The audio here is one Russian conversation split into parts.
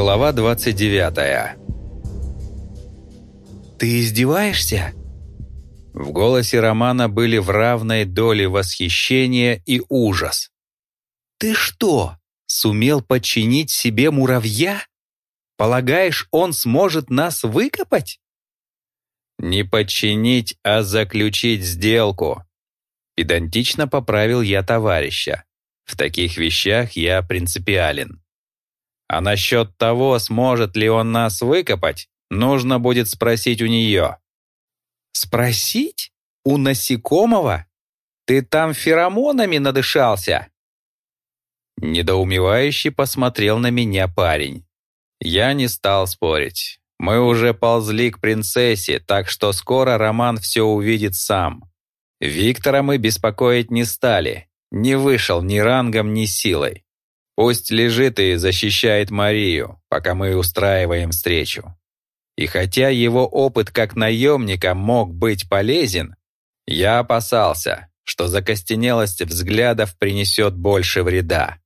Глава 29 «Ты издеваешься?» В голосе Романа были в равной доле восхищения и ужас. «Ты что, сумел подчинить себе муравья? Полагаешь, он сможет нас выкопать?» «Не подчинить, а заключить сделку», — педантично поправил я товарища. В таких вещах я принципиален. А насчет того, сможет ли он нас выкопать, нужно будет спросить у нее. «Спросить? У насекомого? Ты там феромонами надышался?» Недоумевающий посмотрел на меня парень. Я не стал спорить. Мы уже ползли к принцессе, так что скоро Роман все увидит сам. Виктора мы беспокоить не стали. Не вышел ни рангом, ни силой. Пусть лежит и защищает Марию, пока мы устраиваем встречу. И хотя его опыт как наемника мог быть полезен, я опасался, что закостенелость взглядов принесет больше вреда.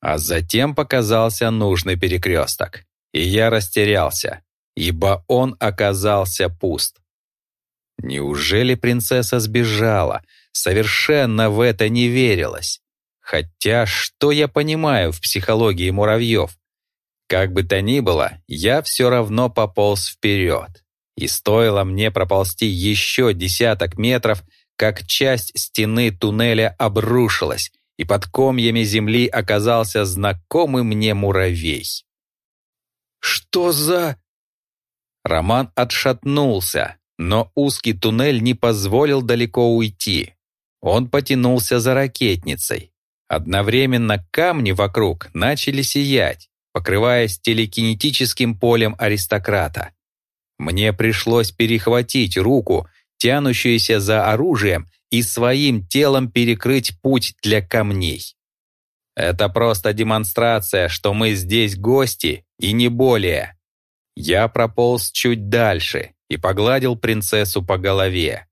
А затем показался нужный перекресток, и я растерялся, ибо он оказался пуст. Неужели принцесса сбежала? Совершенно в это не верилось. Хотя что я понимаю в психологии муравьев? Как бы то ни было, я все равно пополз вперед. И стоило мне проползти еще десяток метров, как часть стены туннеля обрушилась, и под комьями земли оказался знакомый мне муравей. «Что за...» Роман отшатнулся, но узкий туннель не позволил далеко уйти. Он потянулся за ракетницей, Одновременно камни вокруг начали сиять, покрываясь телекинетическим полем аристократа. Мне пришлось перехватить руку, тянущуюся за оружием, и своим телом перекрыть путь для камней. Это просто демонстрация, что мы здесь гости, и не более. Я прополз чуть дальше и погладил принцессу по голове.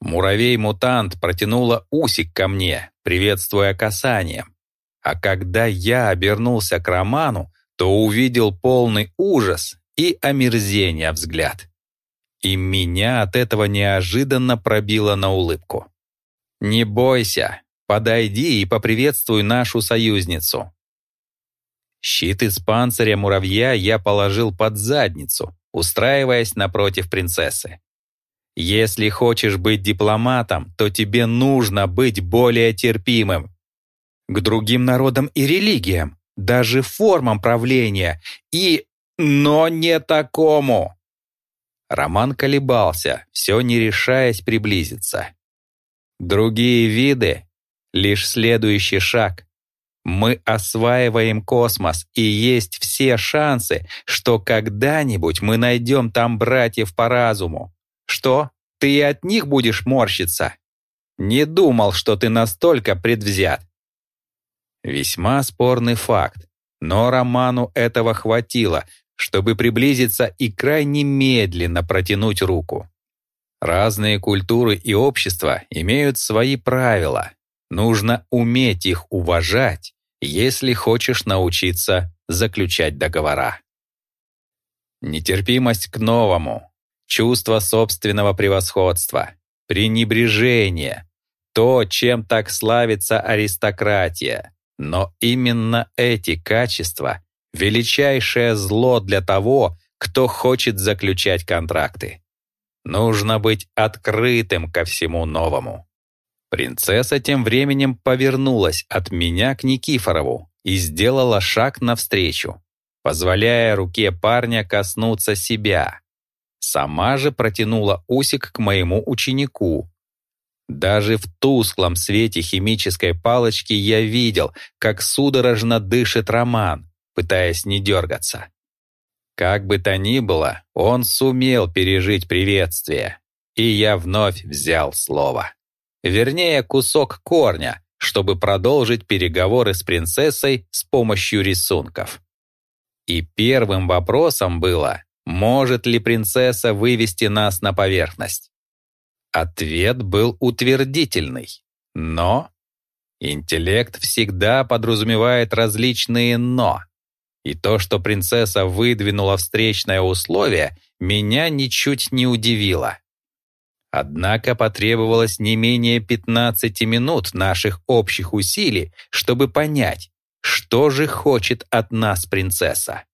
Муравей-мутант протянула усик ко мне, приветствуя касанием. А когда я обернулся к Роману, то увидел полный ужас и омерзение взгляд. И меня от этого неожиданно пробило на улыбку. «Не бойся, подойди и поприветствуй нашу союзницу». Щит из панциря муравья я положил под задницу, устраиваясь напротив принцессы. Если хочешь быть дипломатом, то тебе нужно быть более терпимым. К другим народам и религиям, даже формам правления, и... но не такому. Роман колебался, все не решаясь приблизиться. Другие виды — лишь следующий шаг. Мы осваиваем космос, и есть все шансы, что когда-нибудь мы найдем там братьев по разуму. Что, ты и от них будешь морщиться? Не думал, что ты настолько предвзят. Весьма спорный факт, но Роману этого хватило, чтобы приблизиться и крайне медленно протянуть руку. Разные культуры и общества имеют свои правила. Нужно уметь их уважать, если хочешь научиться заключать договора. Нетерпимость к новому, чувство собственного превосходства, пренебрежение, то, чем так славится аристократия. Но именно эти качества — величайшее зло для того, кто хочет заключать контракты. Нужно быть открытым ко всему новому. Принцесса тем временем повернулась от меня к Никифорову и сделала шаг навстречу, позволяя руке парня коснуться себя. Сама же протянула усик к моему ученику. Даже в тусклом свете химической палочки я видел, как судорожно дышит Роман, пытаясь не дергаться. Как бы то ни было, он сумел пережить приветствие, и я вновь взял слово. Вернее, кусок корня, чтобы продолжить переговоры с принцессой с помощью рисунков. И первым вопросом было, может ли принцесса вывести нас на поверхность? Ответ был утвердительный, но интеллект всегда подразумевает различные «но». И то, что принцесса выдвинула встречное условие, меня ничуть не удивило. Однако потребовалось не менее 15 минут наших общих усилий, чтобы понять, что же хочет от нас принцесса.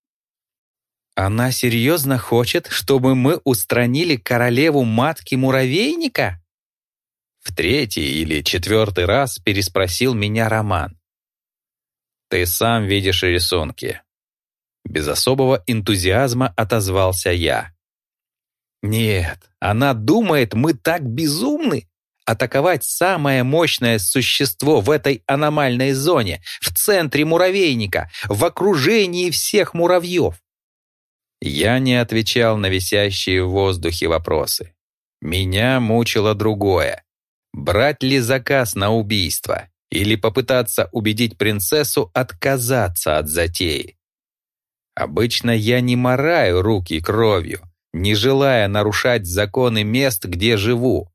Она серьезно хочет, чтобы мы устранили королеву матки муравейника? В третий или четвертый раз переспросил меня Роман. Ты сам видишь рисунки. Без особого энтузиазма отозвался я. Нет, она думает, мы так безумны. Атаковать самое мощное существо в этой аномальной зоне, в центре муравейника, в окружении всех муравьев. Я не отвечал на висящие в воздухе вопросы. Меня мучило другое. Брать ли заказ на убийство или попытаться убедить принцессу отказаться от затеи? Обычно я не мораю руки кровью, не желая нарушать законы мест, где живу.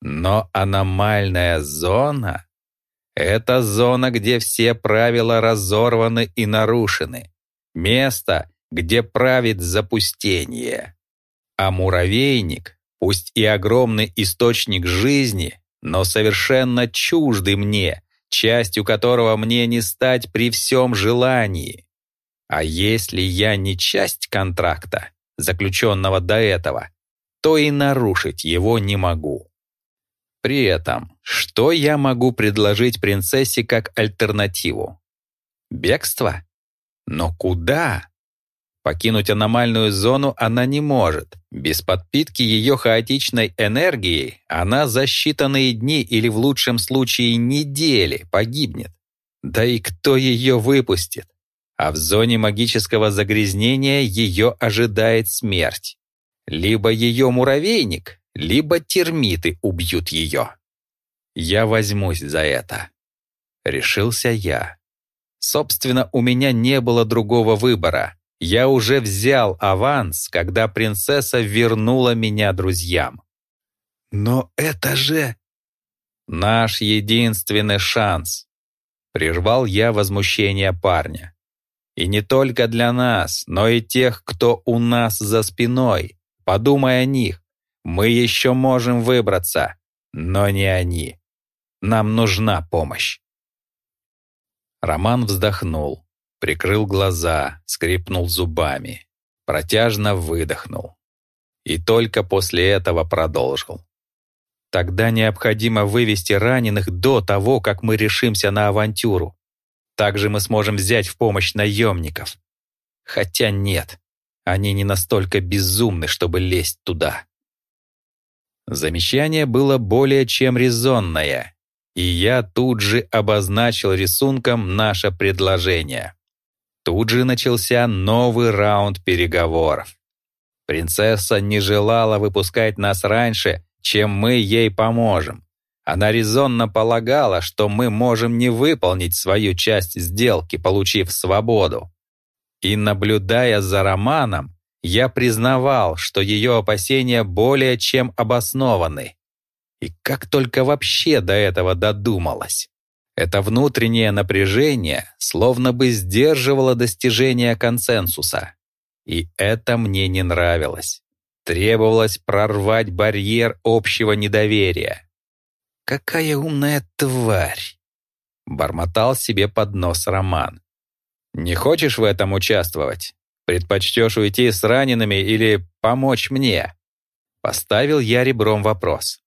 Но аномальная зона — это зона, где все правила разорваны и нарушены. Место, где правит запустение. А муравейник, пусть и огромный источник жизни, но совершенно чуждый мне, частью которого мне не стать при всем желании. А если я не часть контракта, заключенного до этого, то и нарушить его не могу. При этом, что я могу предложить принцессе как альтернативу? Бегство? Но куда? Покинуть аномальную зону она не может. Без подпитки ее хаотичной энергией она за считанные дни или в лучшем случае недели погибнет. Да и кто ее выпустит? А в зоне магического загрязнения ее ожидает смерть. Либо ее муравейник, либо термиты убьют ее. Я возьмусь за это. Решился я. Собственно, у меня не было другого выбора. Я уже взял аванс, когда принцесса вернула меня друзьям. Но это же... Наш единственный шанс. Прервал я возмущение парня. И не только для нас, но и тех, кто у нас за спиной. Подумай о них. Мы еще можем выбраться, но не они. Нам нужна помощь. Роман вздохнул. Прикрыл глаза, скрипнул зубами, протяжно выдохнул. И только после этого продолжил. Тогда необходимо вывести раненых до того, как мы решимся на авантюру. Также мы сможем взять в помощь наемников. Хотя нет, они не настолько безумны, чтобы лезть туда. Замечание было более чем резонное, и я тут же обозначил рисунком наше предложение. Тут же начался новый раунд переговоров. Принцесса не желала выпускать нас раньше, чем мы ей поможем. Она резонно полагала, что мы можем не выполнить свою часть сделки, получив свободу. И наблюдая за Романом, я признавал, что ее опасения более чем обоснованы. И как только вообще до этого додумалась. Это внутреннее напряжение словно бы сдерживало достижение консенсуса. И это мне не нравилось. Требовалось прорвать барьер общего недоверия. «Какая умная тварь!» — бормотал себе под нос Роман. «Не хочешь в этом участвовать? Предпочтешь уйти с ранеными или помочь мне?» Поставил я ребром вопрос.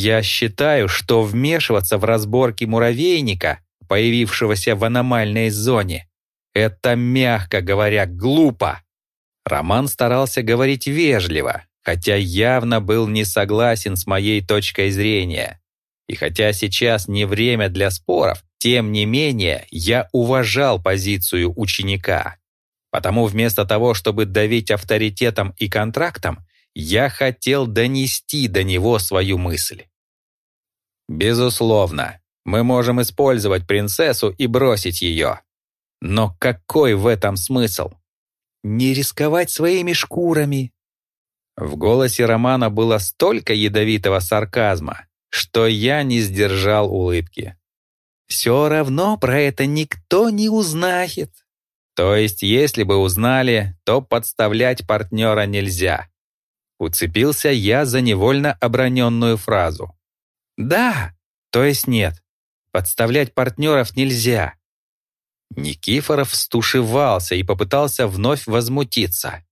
Я считаю, что вмешиваться в разборки муравейника, появившегося в аномальной зоне, это, мягко говоря, глупо. Роман старался говорить вежливо, хотя явно был не согласен с моей точкой зрения. И хотя сейчас не время для споров, тем не менее я уважал позицию ученика. Потому вместо того, чтобы давить авторитетом и контрактом, я хотел донести до него свою мысль. Безусловно, мы можем использовать принцессу и бросить ее. Но какой в этом смысл? Не рисковать своими шкурами. В голосе Романа было столько ядовитого сарказма, что я не сдержал улыбки. Все равно про это никто не узнает. То есть, если бы узнали, то подставлять партнера нельзя. Уцепился я за невольно оброненную фразу. Да, то есть нет. Подставлять партнеров нельзя. Никифоров стушевался и попытался вновь возмутиться.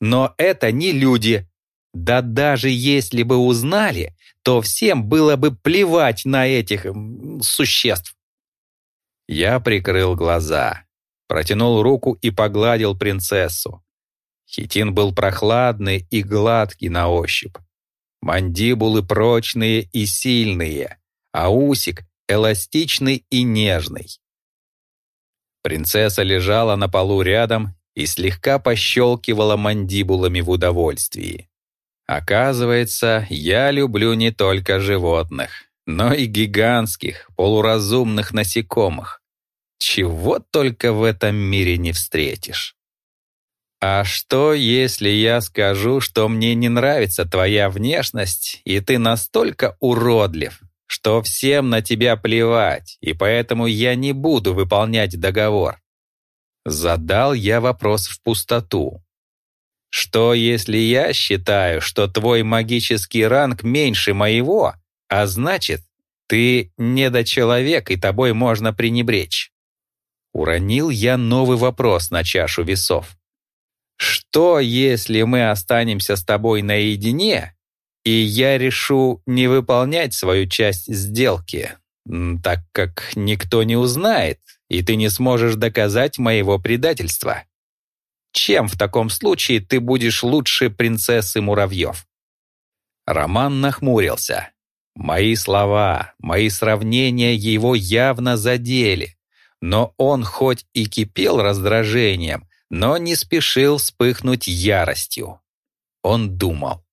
Но это не люди. Да даже если бы узнали, то всем было бы плевать на этих существ. Я прикрыл глаза протянул руку и погладил принцессу. Хитин был прохладный и гладкий на ощупь. Мандибулы прочные и сильные, а усик эластичный и нежный. Принцесса лежала на полу рядом и слегка пощелкивала мандибулами в удовольствии. Оказывается, я люблю не только животных, но и гигантских, полуразумных насекомых. Чего только в этом мире не встретишь. А что, если я скажу, что мне не нравится твоя внешность, и ты настолько уродлив, что всем на тебя плевать, и поэтому я не буду выполнять договор? Задал я вопрос в пустоту. Что, если я считаю, что твой магический ранг меньше моего, а значит, ты недочеловек, и тобой можно пренебречь? Уронил я новый вопрос на чашу весов. Что, если мы останемся с тобой наедине, и я решу не выполнять свою часть сделки, так как никто не узнает, и ты не сможешь доказать моего предательства? Чем в таком случае ты будешь лучше принцессы муравьев? Роман нахмурился. Мои слова, мои сравнения его явно задели. Но он хоть и кипел раздражением, но не спешил вспыхнуть яростью. Он думал.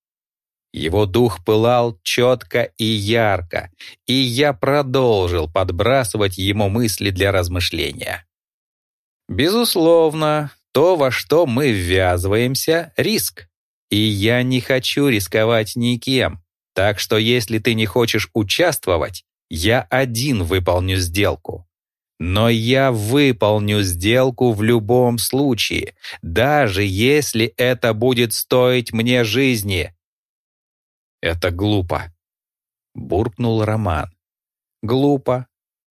Его дух пылал четко и ярко, и я продолжил подбрасывать ему мысли для размышления. Безусловно, то, во что мы ввязываемся, — риск. И я не хочу рисковать никем. Так что если ты не хочешь участвовать, я один выполню сделку. Но я выполню сделку в любом случае, даже если это будет стоить мне жизни. Это глупо, буркнул Роман. Глупо.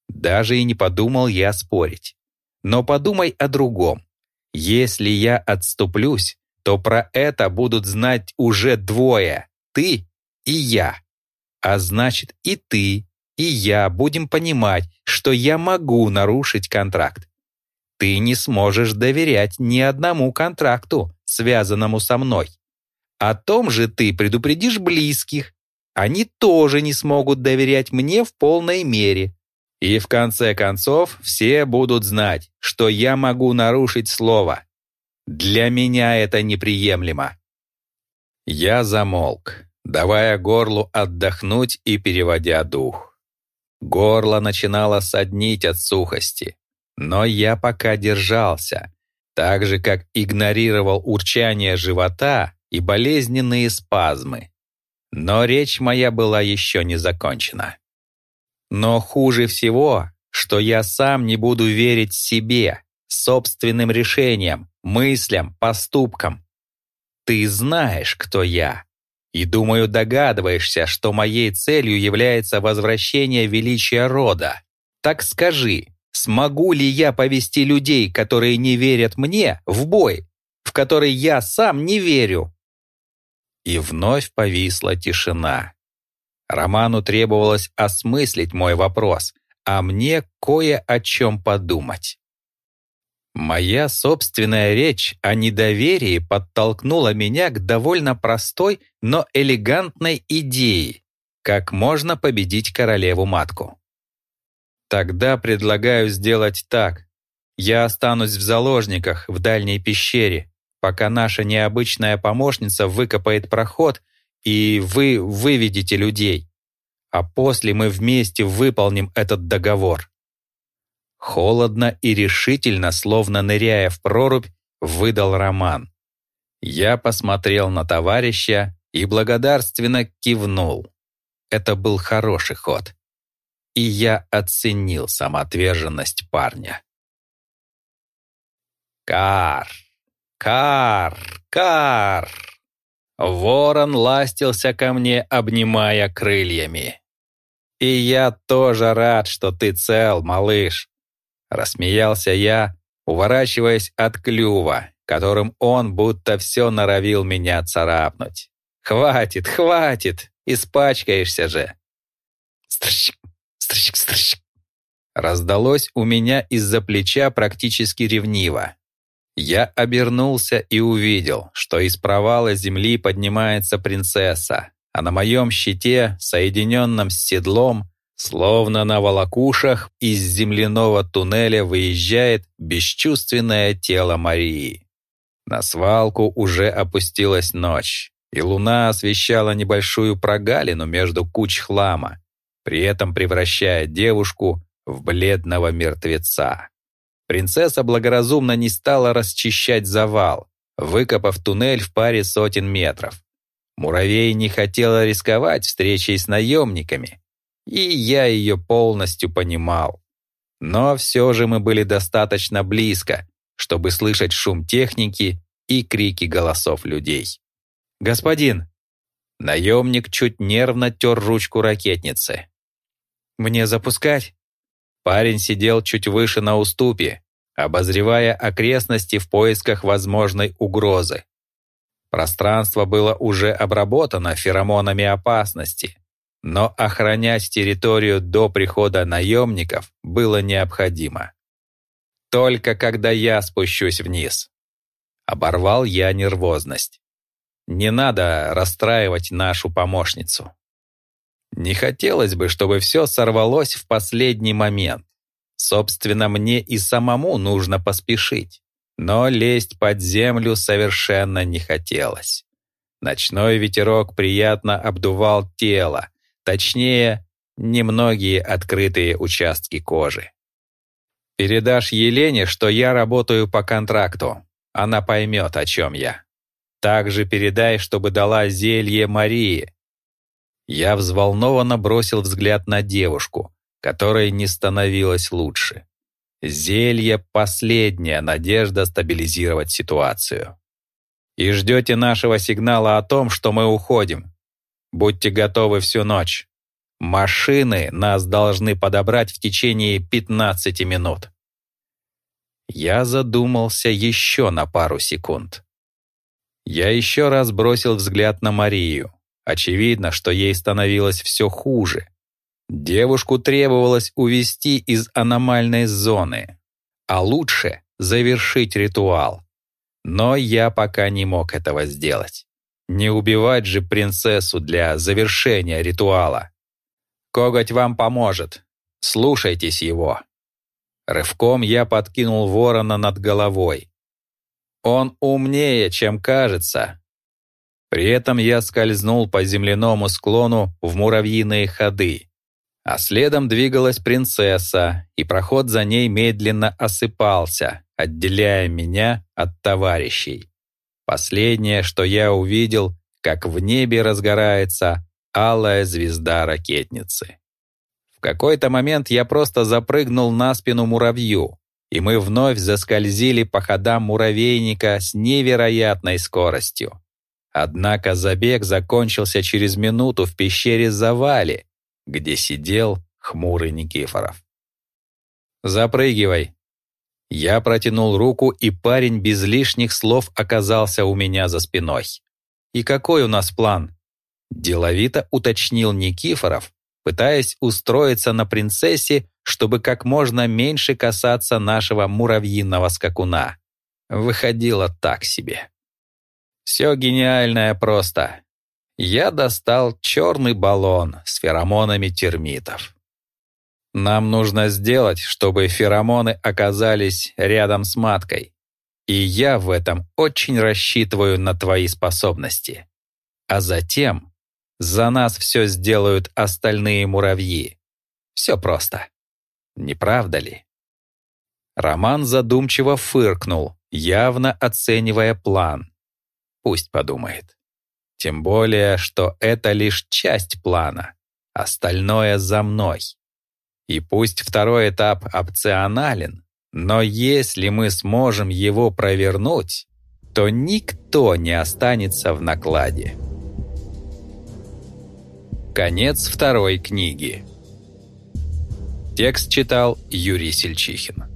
Даже и не подумал я спорить. Но подумай о другом. Если я отступлюсь, то про это будут знать уже двое, ты и я. А значит, и ты, и я будем понимать, что я могу нарушить контракт. Ты не сможешь доверять ни одному контракту, связанному со мной. О том же ты предупредишь близких. Они тоже не смогут доверять мне в полной мере. И в конце концов все будут знать, что я могу нарушить слово. Для меня это неприемлемо. Я замолк, давая горлу отдохнуть и переводя дух. Горло начинало соднить от сухости, но я пока держался, так же, как игнорировал урчание живота и болезненные спазмы. Но речь моя была еще не закончена. Но хуже всего, что я сам не буду верить себе, собственным решениям, мыслям, поступкам. Ты знаешь, кто я. И, думаю, догадываешься, что моей целью является возвращение величия рода. Так скажи, смогу ли я повести людей, которые не верят мне, в бой, в который я сам не верю?» И вновь повисла тишина. Роману требовалось осмыслить мой вопрос, а мне кое о чем подумать. Моя собственная речь о недоверии подтолкнула меня к довольно простой, но элегантной идее, как можно победить королеву-матку. Тогда предлагаю сделать так. Я останусь в заложниках в дальней пещере, пока наша необычная помощница выкопает проход, и вы выведете людей. А после мы вместе выполним этот договор. Холодно и решительно, словно ныряя в прорубь, выдал Роман. Я посмотрел на товарища и благодарственно кивнул. Это был хороший ход. И я оценил самоотверженность парня. Кар, кар, кар. Ворон ластился ко мне, обнимая крыльями. «И я тоже рад, что ты цел, малыш!» Рассмеялся я, уворачиваясь от клюва, которым он будто все норовил меня царапнуть. «Хватит, хватит! Испачкаешься же!» Стрщик, стрщик, стрщик. Раздалось у меня из-за плеча практически ревниво. Я обернулся и увидел, что из провала земли поднимается принцесса, а на моем щите, соединенном с седлом, словно на волокушах, из земляного туннеля выезжает бесчувственное тело Марии. На свалку уже опустилась ночь, и луна освещала небольшую прогалину между куч хлама, при этом превращая девушку в бледного мертвеца. Принцесса благоразумно не стала расчищать завал, выкопав туннель в паре сотен метров. Муравей не хотела рисковать встречей с наемниками, и я ее полностью понимал. Но все же мы были достаточно близко, чтобы слышать шум техники и крики голосов людей. «Господин!» Наемник чуть нервно тер ручку ракетницы. «Мне запускать?» Парень сидел чуть выше на уступе, обозревая окрестности в поисках возможной угрозы. Пространство было уже обработано феромонами опасности, но охранять территорию до прихода наемников было необходимо. Только когда я спущусь вниз. Оборвал я нервозность. Не надо расстраивать нашу помощницу. Не хотелось бы, чтобы все сорвалось в последний момент. Собственно, мне и самому нужно поспешить. Но лезть под землю совершенно не хотелось. Ночной ветерок приятно обдувал тело, точнее, немногие открытые участки кожи. Передашь Елене, что я работаю по контракту. Она поймет, о чем я. Также передай, чтобы дала зелье Марии, я взволнованно бросил взгляд на девушку, которой не становилось лучше. Зелье — последняя надежда стабилизировать ситуацию. И ждете нашего сигнала о том, что мы уходим. Будьте готовы всю ночь. Машины нас должны подобрать в течение 15 минут. Я задумался еще на пару секунд. Я еще раз бросил взгляд на Марию. Очевидно, что ей становилось все хуже. Девушку требовалось увести из аномальной зоны, а лучше завершить ритуал. Но я пока не мог этого сделать. Не убивать же принцессу для завершения ритуала. Коготь вам поможет. Слушайтесь его. Рывком я подкинул ворона над головой. Он умнее, чем кажется, при этом я скользнул по земляному склону в муравьиные ходы, а следом двигалась принцесса, и проход за ней медленно осыпался, отделяя меня от товарищей. Последнее, что я увидел, как в небе разгорается алая звезда ракетницы. В какой-то момент я просто запрыгнул на спину муравью, и мы вновь заскользили по ходам муравейника с невероятной скоростью. Однако забег закончился через минуту в пещере Завали, где сидел хмурый Никифоров. «Запрыгивай!» Я протянул руку, и парень без лишних слов оказался у меня за спиной. «И какой у нас план?» Деловито уточнил Никифоров, пытаясь устроиться на принцессе, чтобы как можно меньше касаться нашего муравьиного скакуна. Выходило так себе. Все гениальное просто. Я достал черный баллон с феромонами термитов. Нам нужно сделать, чтобы феромоны оказались рядом с маткой. И я в этом очень рассчитываю на твои способности. А затем за нас все сделают остальные муравьи. Все просто. Не правда ли? Роман задумчиво фыркнул, явно оценивая план. Пусть подумает. Тем более, что это лишь часть плана. Остальное за мной. И пусть второй этап опционален, Но если мы сможем его провернуть, то никто не останется в накладе. Конец второй книги. Текст читал Юрий Сельчихин.